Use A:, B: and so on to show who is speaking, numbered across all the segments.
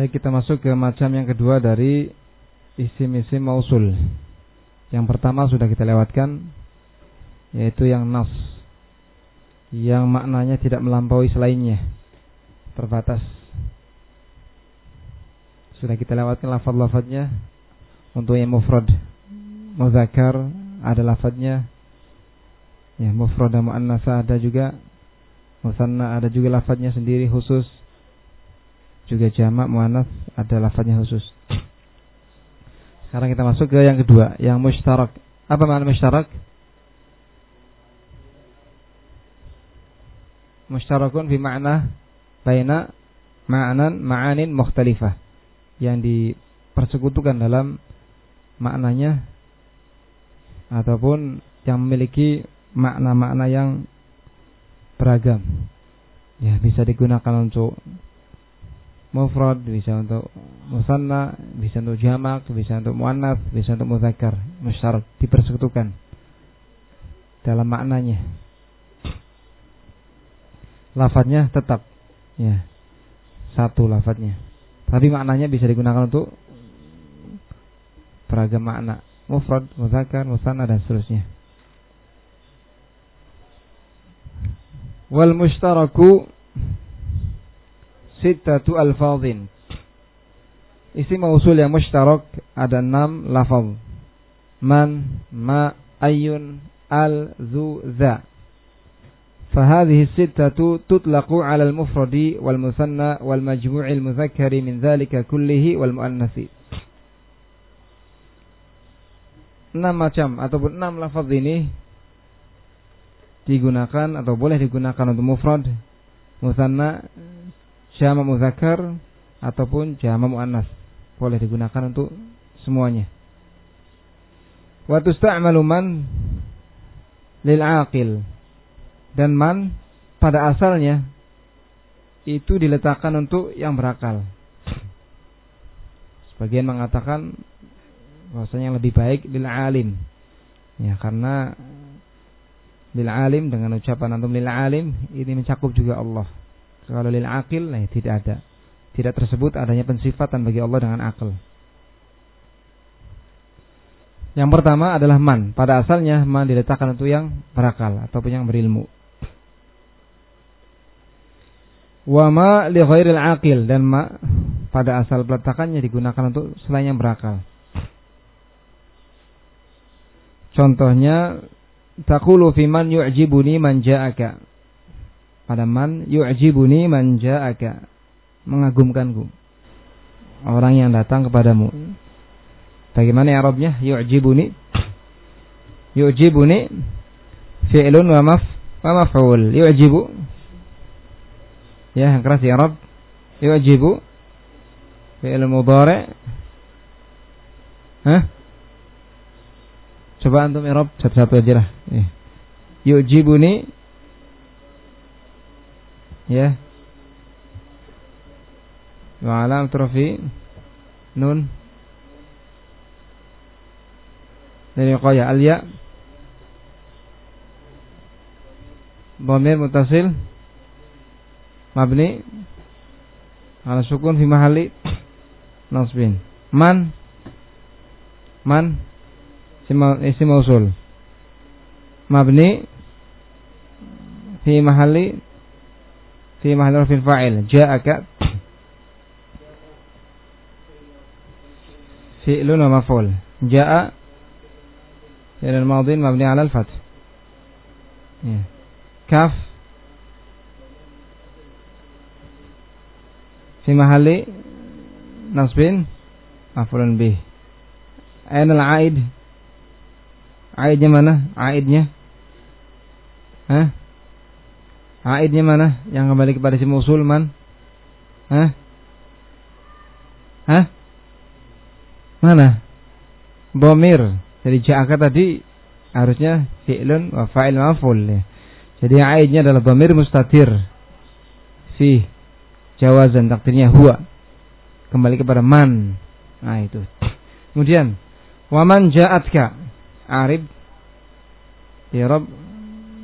A: Baik kita masuk ke macam yang kedua dari isim-isim mausul. Yang pertama sudah kita lewatkan yaitu yang nas. Yang maknanya tidak melampaui selainnya. Terbatas. Sudah kita lewatkan lafaz-lafaznya. Untuk yang mufrad muzakkar ada lafaznya. Ya mufrad dan muannasa ada juga. Musanna ada juga lafaznya sendiri khusus juga jamak muannas ada lafaznya khusus. Sekarang kita masuk ke yang kedua, yang mustarak. Apa makna mustarak? Mustarakun fi makna baina ma'anan ma'anin mukhtalifah yang dipersekutukan dalam maknanya ataupun yang memiliki makna-makna yang beragam. Ya, bisa digunakan untuk mufrad, bisa untuk musanna, bisa untuk jamak, bisa untuk muannats, bisa untuk muzakkar, musyarak dipersekutukan dalam maknanya. Lafadznya tetap ya. Satu lafadznya. Tapi maknanya bisa digunakan untuk beragam makna. Mufrad, muzakkar, musanna dan seterusnya. Wal mushtaraku sittatu alfadhin. Isi mausul yang mushtarak ada enam lafaz. Man, ma, ayun, al, zu, za. فهذه الستة تطلق على المفرد والمثنى والمجموع المذكر من ذلك كله والمؤنث enam macam ataupun enam lafaz ini digunakan atau boleh digunakan untuk mufrad, musanna, jama muzakkar ataupun jama muannas boleh digunakan untuk semuanya. Wa tusta'malu man lil aqil dan man pada asalnya itu diletakkan untuk yang berakal. Sebagian mengatakan bahwasanya yang lebih baik lil alim. Ya, karena lil alim dengan ucapan antum lil alim ini mencakup juga Allah. Kalau lil akil, nah, tidak ada. Tidak tersebut adanya pensifatan bagi Allah dengan akal. Yang pertama adalah man. Pada asalnya man diletakkan untuk yang berakal ataupun yang berilmu. Wa ma li ghairil aqil dan ma pada asal peletakannya digunakan untuk selain yang berakal. Contohnya taqulu fi man yu'jibuni man ja'aka pada man yu'jibuni man ja'aka. Mengagumkanku. Orang yang datang kepadamu. Bagaimana ya Arabnya yu'jibuni. Yu'jibuni fi'lun wa maf wa maf'ul. Yu'jibu. Ya yang keras ya Arab yu'jibu. Fi'l mudhari. Hah? Coba antum Arab satu-satu aja lah. Ya. Yu'jibuni ya. Wa alam trafi nun. Dari qaya al ya dhamir mutasil. Mabni. Ala sukun fi mahalli. Nasbin. Man. Man. Isim mausul. Mabni. Fi mahalli في محل رفع فاعل جاءك فعل ومفعول جاء فعل الماضي مبني على الفتح كاف في محل نصب مفعول به أين العائد عائدnya mana عائدnya Hah? Aidnya mana? Yang kembali kepada si musul man? Hah? Hah? Mana? Bomir. Jadi ja'aka tadi harusnya fi'lun wa fa'il maf'ul ya. Jadi aidnya adalah bomir mustatir. Fi jawazan takdirnya huwa. Kembali kepada man. Nah itu. Kemudian waman ja'atka arib ya Rabb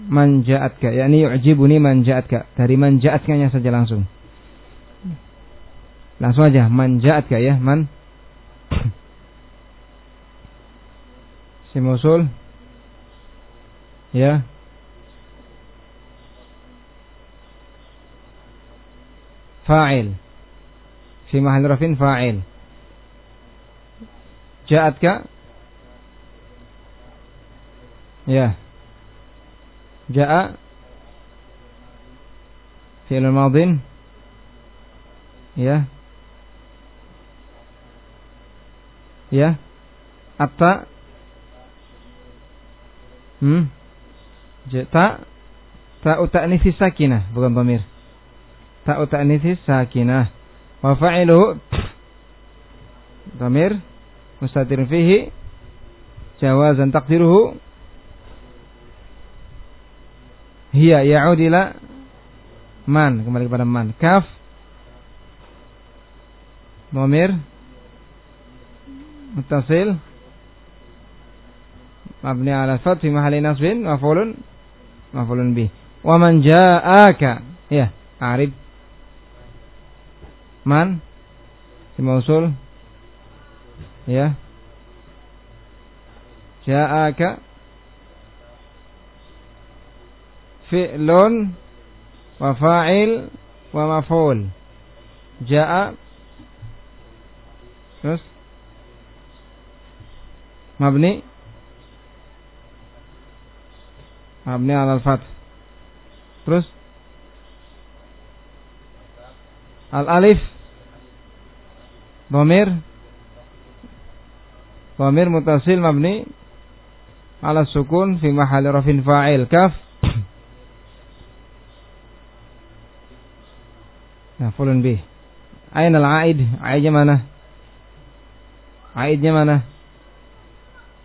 A: manjaatka yakni yu'jibuni manjaatka dari manjaatkanya saja langsung. Langsung aja man ja'at ya man. Si musul. Ya. Fa'il. Fi mahal rafin fa'il. Ja'atka ya ja'a fi'il madin ya. Ya. Atta. Hmm? Ta ta ta'nitsi sakinah. Bukan pamir. Ta ta'nitsi sakinah. Wa fa'iluhu pamir. Mustatir fihi. Jawazan taqdiruhu hiya ya'ud ila man. Kembali kepada man. Kaf. Pamir mutasil mabni ala fath fi mahalli nasbin. Maf'ulun. Maf'ulun bih. Wa man ja'aka. Ya arif man. Si mausul. Ya. Ja'aka fi'lun wa fa'il wa maf'ul. Ja'a. Terus? Mabni? Mabni al fath. Terus? Al alif Bomir Bomir mutasil mabni. Ala sukun fi mahali rafin fa'il. Kaf Nah, fulun bih. Aina al-aid? Aidnya mana? Aidnya mana?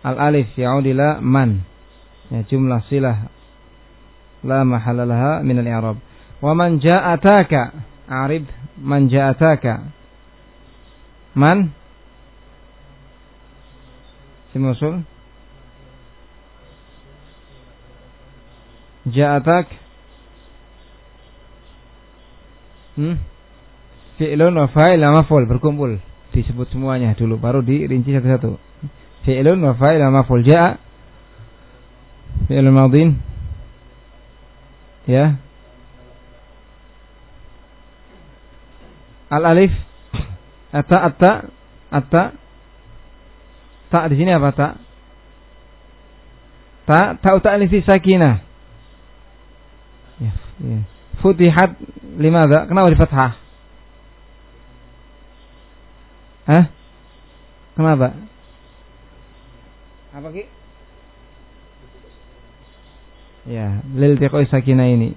A: Al-alif. Ya'ud ila man. Ya jumlah silah. La mahalla min al-i'rab. Wa man ja'ataka? Arib. Man ja'ataka? Man? Si musul ja'atak hmm? Fi'lun wa fa'il maf'ul berkumpul. Disebut semuanya dulu baru dirinci satu-satu. Fi'lun wa fa'il maf'ul. Ja'a. Fi'il madin. Ya. Al alif ata ata ata ta di sini apa ta? Ta ta uta alif sakinah ya, ya. Futihat limadha kenapa di fathah Hah? Kenapa? Apa ki? Ya, lil tiqoi sakinah ini.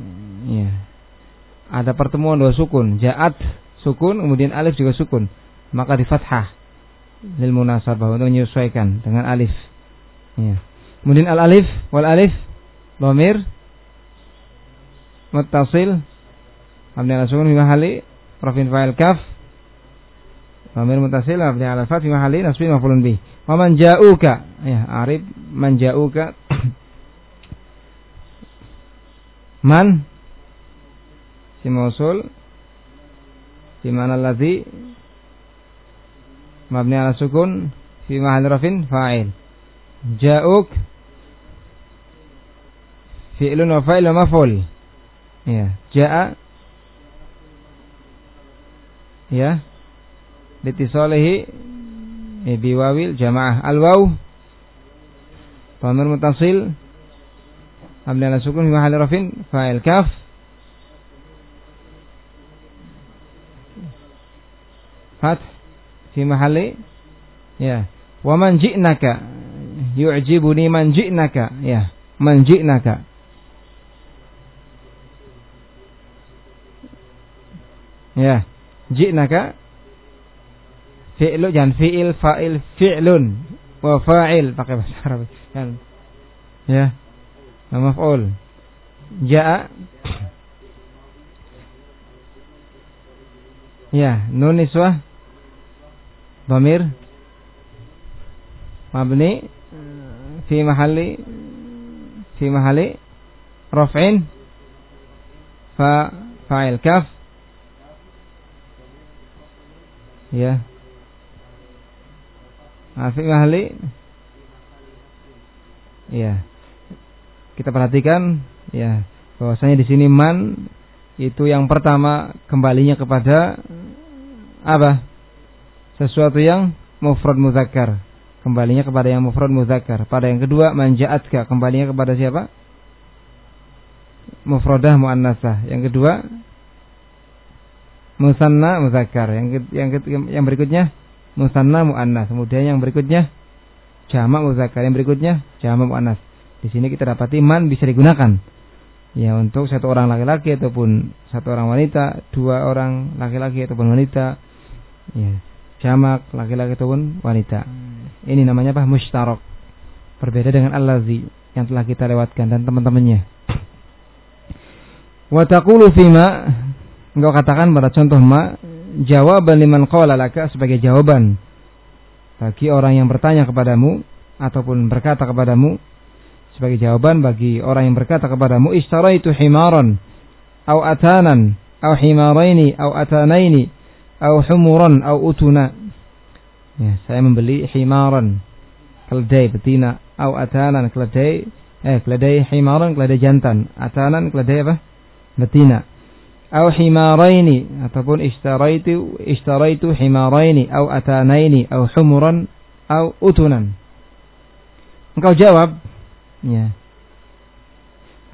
A: Ya. Ada pertemuan dua sukun, ja'at sukun, kemudian alif juga sukun. Maka di fathah lil munasabah untuk menyesuaikan dengan alif. Ya. Kemudian al alif wal alif dhamir muttasil mabni ala sukun fi mahali rafin fa'il kaf dhamir muttasil mabni ala fath fi mahali nasbin maf'ulun bih. Wa man ja'uka ya arif man ja'uka Man si mausul di mana ladzi mabni ala sukun fi mahal rafin fa'il ja'uk fi'lun wa fa'il wa maf'ul ya ja'a. Ya. Litisalihi biwawil jamaah. Al waw dhamir mutasil mabni ala sukun mahalli rafin. Fa'il kaf. Fat. Fi mahalli. Ya. Wa man ji'naka. Yu'jibuni man ji'naka. Ya. Man ji'naka ya. Ji'naka fi'lu jangan fi'il fa'il fi'lun. Wa fa'il pakai bahasa Arab kan ya. Maf'ul. Jaa. Ya. Nun niswah dhamir. Mabni. Fi mahalli. Fi mahalli. Raf'in. Fa fa'il kaf Ya. Afi mahali. Ya. Kita perhatikan ya bahwasanya di sini man itu yang pertama kembalinya kepada apa? Sesuatu yang mufrad muzakkar. Kembalinya kepada yang mufrad muzakkar. Pada yang kedua manja'atka kembalinya kepada siapa? Mufradah muannasah. Yang kedua musanna muzakkar. Yang yang yang berikutnya musanna muannas. Kemudian yang berikutnya jamak muzakkar. Yang berikutnya jamak muannas. Di sini kita dapati man bisa digunakan ya untuk satu orang laki-laki ataupun satu orang wanita, dua orang laki-laki ataupun wanita, ya jamak laki-laki ataupun wanita. Ini namanya apa? Mustarok. Berbeda dengan al-lazi yang telah kita lewatkan dan teman-temannya. Wa taqulu fima engkau katakan pada contoh ma jawaban liman qala laka sebagai jawaban bagi orang yang bertanya kepadamu ataupun berkata kepadamu sebagai jawaban bagi orang yang berkata kepadamu itu himaran au atanan au himaraini au atanaini au humuran au utuna ya saya membeli himaran keledai betina. Au atanan keledai eh keledai himaran keledai jantan. Atanan keledai apa? Betina au himaraini ataupun istaraitu istaraitu himaraini au atanaini au humuran au utunan engkau jawab Ya.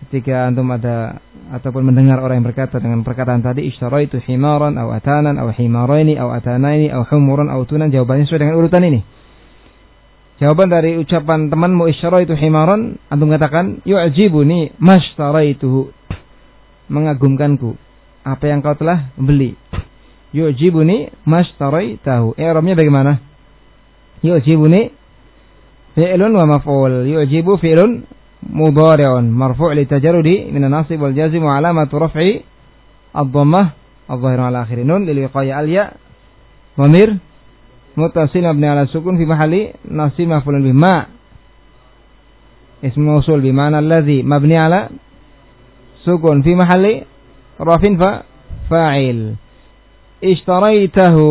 A: Ketika antum ada ataupun mendengar orang yang berkata dengan perkataan tadi itu himaran atau atanan atau himaraini atau atanaini atau humuran atau tunan jawabannya sesuai dengan urutan ini. Jawaban dari ucapan temanmu itu himaran antum katakan yu'jibuni mashtaraituhu mengagumkanku apa yang kau telah beli. Yu'jibuni mashtaraitahu. I'rabnya bagaimana? Yu'jibuni fi'lun wa maf'ul yu'jibu fi'lun mudhari'un marfu' li tajarrudi min an-nasib wal jazm wa alamatu raf'i ad-dhammah adh-dhahira ala akhir nun lil wiqaya al-ya dhamir muttasil ala sukun fi mahalli nasib maf'ulun bih ma ism mawsul bi ma'na alladhi mabni ala sukun fi mahalli rafin fa fa'il ishtaraitahu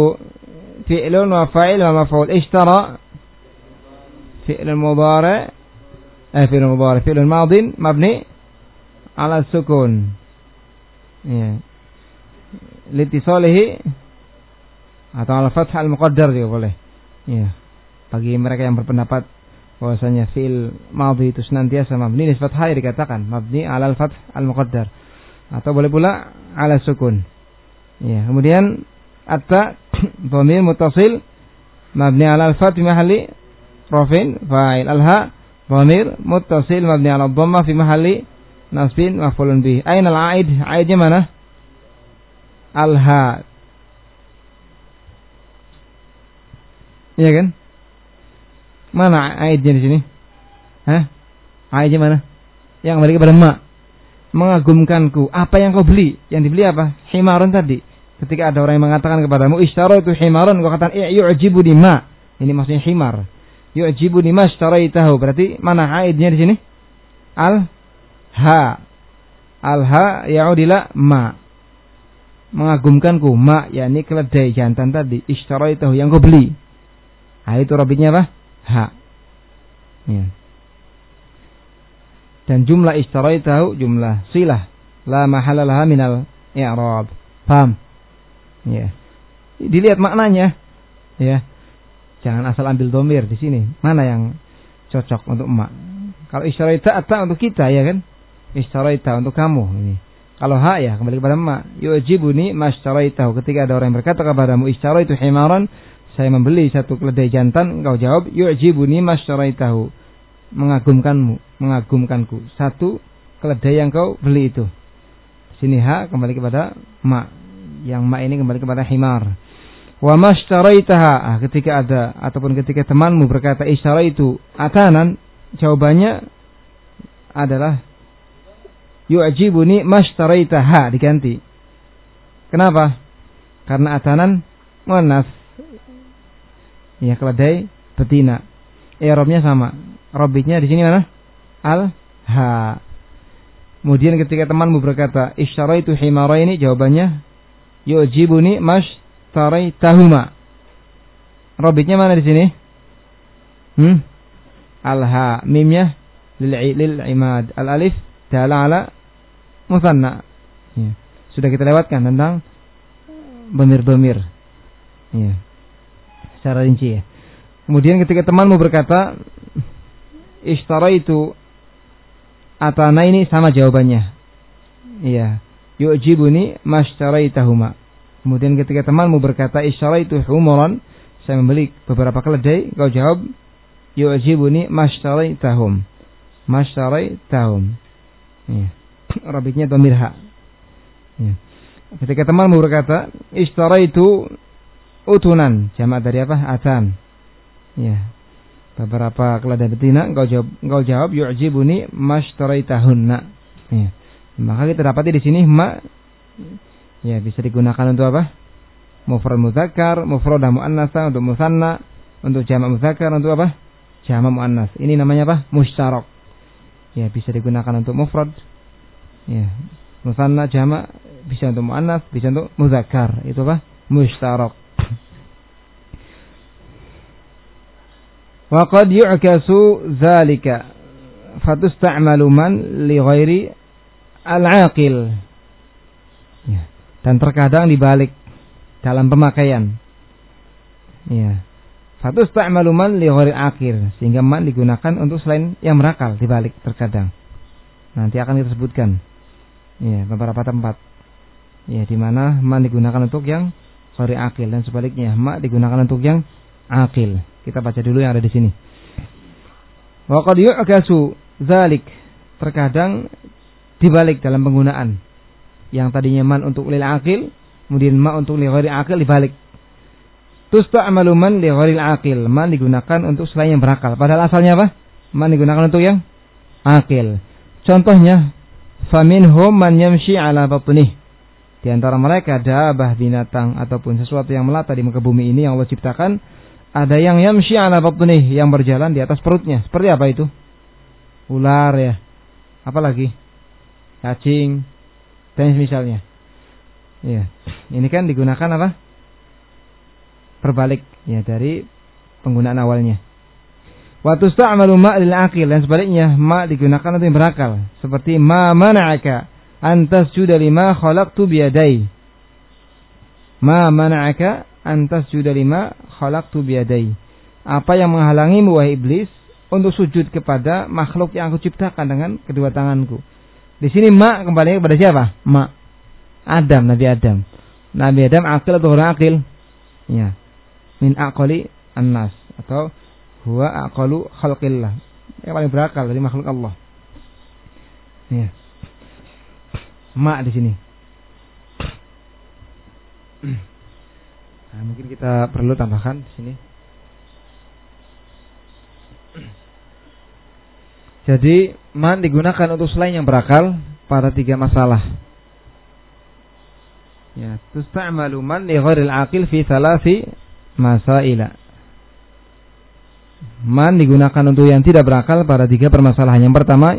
A: fi'lun wa fa'il wa maf'ul ishtara فعل المضارع eh fi'il mudhari fi'il madin mabni ala sukun ya litisalihi atau ala fath al muqaddar juga boleh ya bagi mereka yang berpendapat bahwasanya fi'il madhi itu senantiasa mabni nisbat hai dikatakan mabni ala al fath al muqaddar atau boleh pula ala sukun ya kemudian atta dhamir mutasil mabni ala al fath mahalli fa'il alha dhamir muttasil mabni ala dhamma fi mahalli nasbin maf'ulun bih aina al-aid aidnya mana alha Iya kan? Mana aidnya di sini? Hah? Aidnya mana? Yang kembali kepada mak. Mengagumkanku. Apa yang kau beli? Yang dibeli apa? Himaron tadi. Ketika ada orang yang mengatakan kepadamu, Ishtara itu himaron. Kau katakan, I'yu'jibu di ma. Ini maksudnya himar yu'jibuni mashtaraitahu. Berarti mana aidnya di sini? Al ha. Al ha yaudila ma. Mengagumkanku ma yakni keledai jantan tadi ishtaraitahu yang kau beli. Ha itu robitnya apa? Ha. Ya. Dan jumlah ishtaraitahu jumlah silah la mahalalaha minal i'rab. Paham? Ya. Dilihat maknanya. Ya Jangan asal ambil domir di sini. Mana yang cocok untuk emak? Kalau isyaraita atau untuk kita ya kan? Isyaraita untuk kamu ini. Kalau hak ya kembali kepada emak. Yu'jibuni masyaraitahu. Ketika ada orang yang berkata kepadamu itu himaran. Saya membeli satu keledai jantan. Engkau jawab yu'jibuni masyaraitahu. Mengagumkanmu. Mengagumkanku. Satu keledai yang kau beli itu. Sini hak kembali kepada emak. Yang emak ini kembali kepada himar. Wa mashtaraitaha ah, ketika ada ataupun ketika temanmu berkata itu atanan jawabannya adalah yu'jibuni mashtaraitaha diganti. Kenapa? Karena atanan muannas. Ya keledai betina. I'rabnya sama. Robitnya di sini mana? Al ha. Kemudian ketika temanmu berkata itu himara ini jawabannya yu'jibuni tahuma Robitnya mana di sini? Hmm? Al-ha. Mimnya lil, lil imad. Al-alif dala ala musanna. Ya. Sudah kita lewatkan tentang bemir-bemir. Ya. Secara rinci ya. Kemudian ketika temanmu berkata, Ishtara itu Atana ini sama jawabannya. Iya. Yu'jibuni mashtaraitahuma. Kemudian ketika temanmu berkata Ishtara itu humuran, saya membeli beberapa keledai, kau jawab yu'jibuni mashtaraitahum. Mashtaraitahum. Iya. Rabitnya domirha. Iya. Ketika temanmu berkata, Ishtara itu utunan, jamak dari apa? Atan. Ya. Beberapa keledai betina engkau jawab engkau jawab yu'jibuni mashtaraitahunna. Ya. Maka kita dapati di sini ma ya bisa digunakan untuk apa? Mufrad mudzakkar, mufrad muannasa untuk musanna, untuk jamak mudzakkar untuk apa? Jamak muannas. Ini namanya apa? Mustarak. Ya, bisa digunakan untuk mufrad. Ya. Musanna jamak bisa untuk muannas, bisa untuk mudzakkar. Itu apa? Mustarak. Wa qad yu'kasu dzalika fatusta'malu man li ghairi al-aqil dan terkadang dibalik dalam pemakaian. Ya. fatusta'malu man li ghairi aqil sehingga man digunakan untuk selain yang merakal dibalik terkadang. Nanti akan kita sebutkan ya beberapa tempat. Ya di mana man digunakan untuk yang ghairi aqil dan sebaliknya ma digunakan untuk yang aqil kita baca dulu yang ada di sini. Wa qad zalik. Terkadang dibalik dalam penggunaan. Yang tadinya man untuk lil akil, kemudian ma untuk li ghairi akil dibalik. Tusta'malu man li ghairi akil. Man digunakan untuk selain yang berakal. Padahal asalnya apa? Man digunakan untuk yang akil. Contohnya, faminhum man yamshi ala batnih. Di antara mereka ada bah binatang ataupun sesuatu yang melata di muka bumi ini yang Allah ciptakan ada yang yamshi ala batnih yang berjalan di atas perutnya. Seperti apa itu? Ular ya. Apalagi? Cacing. Dan misalnya. Ya. Ini kan digunakan apa? Berbalik ya dari penggunaan awalnya. Waktu sta'malu ma' lil akil dan sebaliknya ma digunakan untuk yang berakal seperti ma mana'aka antas juda lima khalaqtu biyadai. Ma mana'aka antas juda lima khalaqtu biyadai. Apa yang menghalangimu wahai iblis untuk sujud kepada makhluk yang aku ciptakan dengan kedua tanganku. Di sini ma kembali kepada siapa? Ma. Adam, Nabi Adam. Nabi Adam akil atau orang akil? Ya. Min aqali annas atau huwa aqalu khalqillah. Yang paling berakal dari makhluk Allah. Ya. Ma di sini. Nah, mungkin kita perlu tambahkan di sini. Jadi man digunakan untuk selain yang berakal pada tiga masalah. Ya, tusta'malu man li ghairil aqil fi thalathi masaila. Man digunakan untuk yang tidak berakal pada tiga permasalahan. Yang pertama,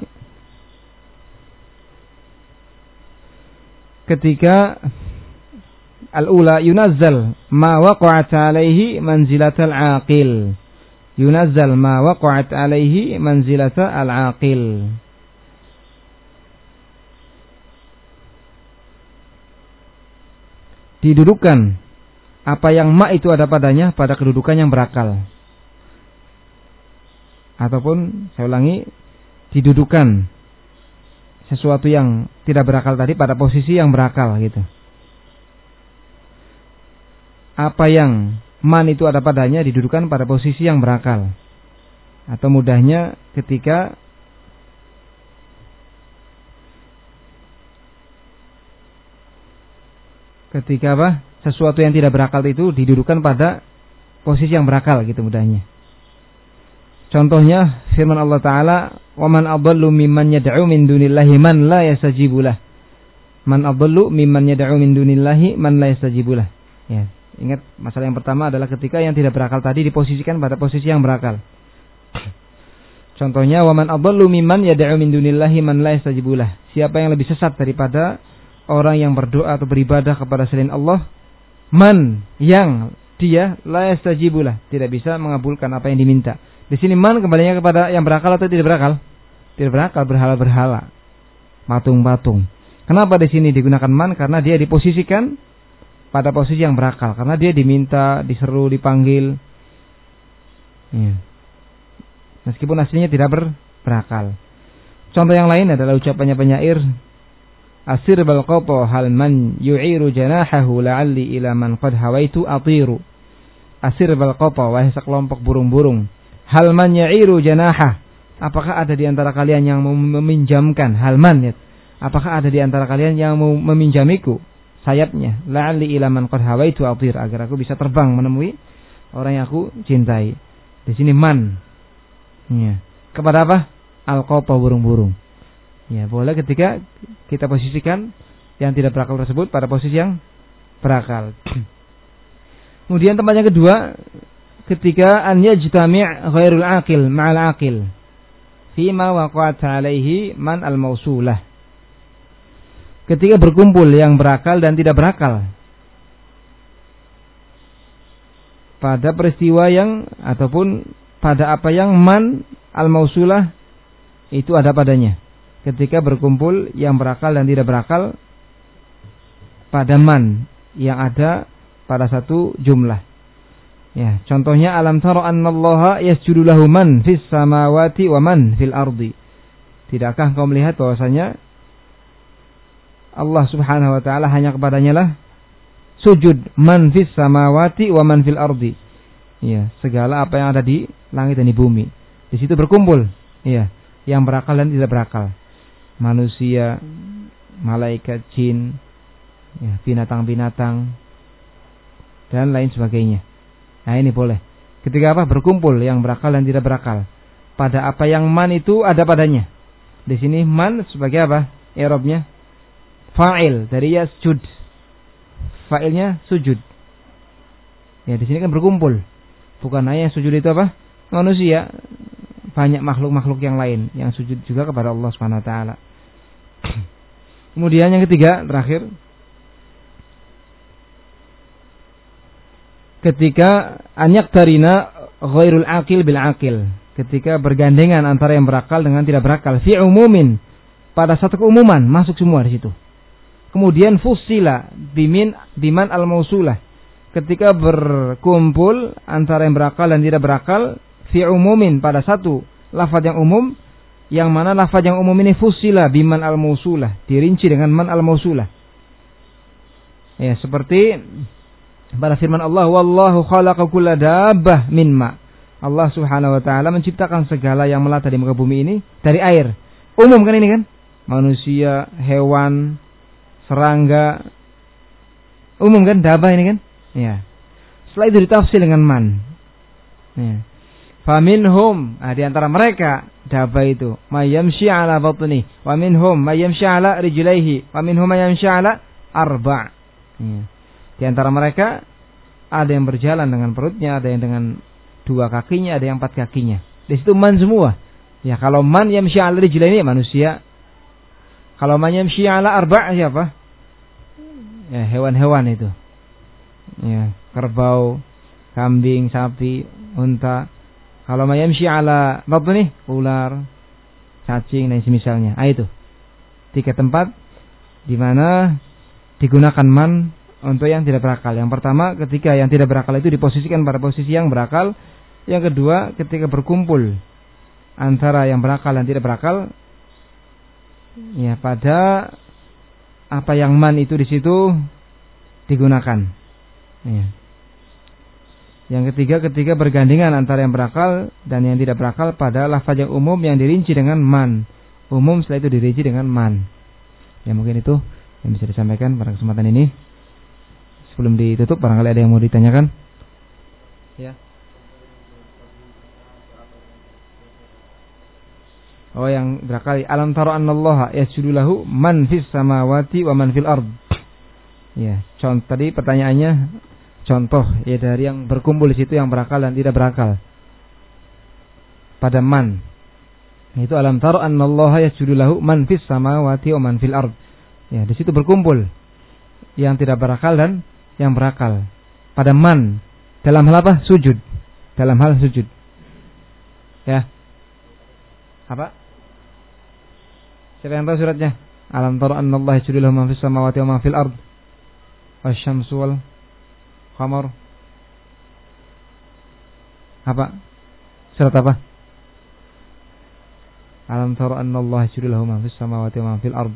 A: ketika Al-ula yunazzal ma waqa'at alaihi manzilatal aqil. Yunazzal ma waqa'at alaihi manzilatal aqil. Didudukan apa yang ma itu ada padanya pada kedudukan yang berakal. Ataupun saya ulangi didudukan sesuatu yang tidak berakal tadi pada posisi yang berakal gitu apa yang man itu ada padanya didudukan pada posisi yang berakal. Atau mudahnya ketika ketika apa? Sesuatu yang tidak berakal itu didudukan pada posisi yang berakal gitu mudahnya. Contohnya firman Allah taala, "Wa man adallu mimman yad'u min dunillahi man la yastajibu Man adallu mimman yad'u min dunillahi man la yastajibu Ya. Ingat masalah yang pertama adalah ketika yang tidak berakal tadi diposisikan pada posisi yang berakal. Contohnya waman adallu mimman yad'u min dunillahi man la yastajibulah. Siapa yang lebih sesat daripada orang yang berdoa atau beribadah kepada selain Allah? Man yang dia la yastajibulah, tidak bisa mengabulkan apa yang diminta. Di sini man kembalinya kepada yang berakal atau tidak berakal? Tidak berakal, berhala-berhala. Matung-matung. Kenapa di sini digunakan man? Karena dia diposisikan pada posisi yang berakal. Karena dia diminta, diseru, dipanggil. Ya. Meskipun aslinya tidak ber, berakal. Contoh yang lain adalah ucapannya penyair Asir bal hal man yu'iru janahahu la'alli ila man qad hawaitu atiru asir bal qapa wahai sekelompok burung-burung hal man ya'iru janaha apakah ada di antara kalian yang meminjamkan hal man ya apakah ada di antara kalian yang meminjamiku sayapnya. La'alli ila man qad hawaitu atir agar aku bisa terbang menemui orang yang aku cintai. Di sini man. Ya. Kepada apa? Al qapa burung-burung. Ya boleh ketika kita posisikan yang tidak berakal tersebut pada posisi yang berakal. Kemudian tempat yang kedua ketika an yajtami' ghairul aqil ma'al aqil. Fima waqa'at alaihi man al mausulah. Ketika berkumpul yang berakal dan tidak berakal pada peristiwa yang ataupun pada apa yang man al mausulah itu ada padanya. Ketika berkumpul yang berakal dan tidak berakal pada man yang ada pada satu jumlah. Ya, contohnya alam tara annallaha yasjudu lahu man fis samawati wa man fil ardi. Tidakkah kau melihat bahwasanya Allah Subhanahu wa taala hanya kepadanya lah sujud man fis samawati wa man fil ardi. Ya, segala apa yang ada di langit dan di bumi. Di situ berkumpul, ya, yang berakal dan tidak berakal. Manusia, malaikat, jin, ya, binatang-binatang, dan lain sebagainya. Nah ini boleh. Ketika apa? Berkumpul yang berakal dan tidak berakal. Pada apa yang man itu ada padanya. Di sini man sebagai apa? Erobnya fa'il dari yasjud. Fa'ilnya sujud. Ya di sini kan berkumpul. Bukan hanya sujud itu apa? Manusia. Banyak makhluk-makhluk yang lain yang sujud juga kepada Allah Subhanahu wa taala. Kemudian yang ketiga, terakhir, ketika anyak tarina ghairul akil bil akil ketika bergandengan antara yang berakal dengan tidak berakal fi umumin pada satu keumuman masuk semua di situ kemudian fusila bimin biman al mausulah ketika berkumpul antara yang berakal dan tidak berakal fi umumin pada satu lafaz yang umum yang mana lafaz yang umum ini fusila biman al mausulah dirinci dengan man al mausulah ya seperti pada firman Allah, "Wallahu khalaqa kulla min ma." Allah Subhanahu wa taala menciptakan segala yang melata di muka bumi ini dari air. Umum kan ini kan? Manusia, hewan, serangga. Umum kan dabah ini kan? Ya. Setelah itu ditafsir dengan man. Ya. Faminhum, nah, di antara mereka dabah itu, mayamshi ala batni, wa minhum mayamshi ala rijlaihi, wa minhum mayamshi ala arba'. Ya. Di antara mereka ada yang berjalan dengan perutnya, ada yang dengan dua kakinya, ada yang empat kakinya. Di situ man semua. Ya kalau man yang ala ini manusia. Kalau man yang ala arba' siapa? Ya hewan-hewan itu. Ya kerbau, kambing, sapi, unta. Kalau man yamshi ala nih ular, cacing dan semisalnya. Ah itu. Tiga tempat di mana digunakan man untuk yang tidak berakal. Yang pertama ketika yang tidak berakal itu diposisikan pada posisi yang berakal. Yang kedua ketika berkumpul antara yang berakal dan tidak berakal ya pada apa yang man itu di situ digunakan. Ya. Yang ketiga ketika bergandengan antara yang berakal dan yang tidak berakal pada lafaz yang umum yang dirinci dengan man. Umum setelah itu dirinci dengan man. Ya mungkin itu yang bisa disampaikan pada kesempatan ini sebelum ditutup barangkali ada yang mau ditanyakan ya Oh yang berakali alam taro annallaha yasjudu lahu man fis samawati wa man fil ard. Ya, contoh tadi pertanyaannya contoh ya dari yang berkumpul di situ yang berakal dan tidak berakal. Pada man. Itu alam taro annallaha yasjudu lahu man fis samawati wa man fil ard. Ya, di situ berkumpul yang tidak berakal dan yang berakal. Pada man Dalam hal apa? Sujud. Dalam hal sujud. Ya. Apa? Siapa yang tahu suratnya? Alam tara anna Allah yajri lahu ma fis samawati wa ma fil ard. Wal qamar. Apa? Surat apa? Alam tara anna Allah yajri lahu ma fis samawati wa ard.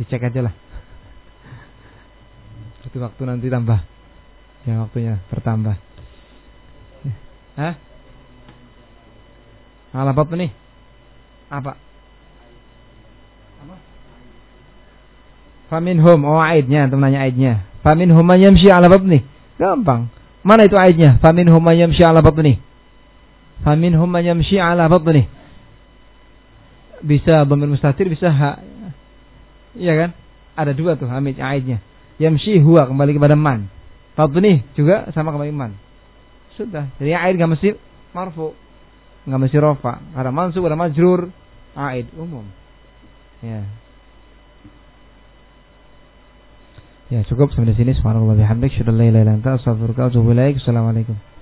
A: Dicek aja lah. Itu waktu nanti tambah. Ya waktunya bertambah. Hah? Ala bab nih? Apa? Famin hum, oh aidnya, antum nanya aidnya. Famin hum yamshi ala bab nih. Gampang. Mana itu aidnya? Famin hum yamshi ala bab nih. Famin hum yamshi ala bab nih. Bisa bamir mustatir, bisa ha. Iya kan? Ada dua tuh hamid aidnya. Yamshi huwa kembali kepada man. Fadni juga sama kembali man. Sudah. Jadi aid gak mesti marfu nggak mesti rofa. Ada mansub ada majrur aid umum. Ya. Ya cukup sampai di sini. Subhanallah bihamdik. Syukur la ilaha illa anta. Astaghfiruka wa assalamualaikum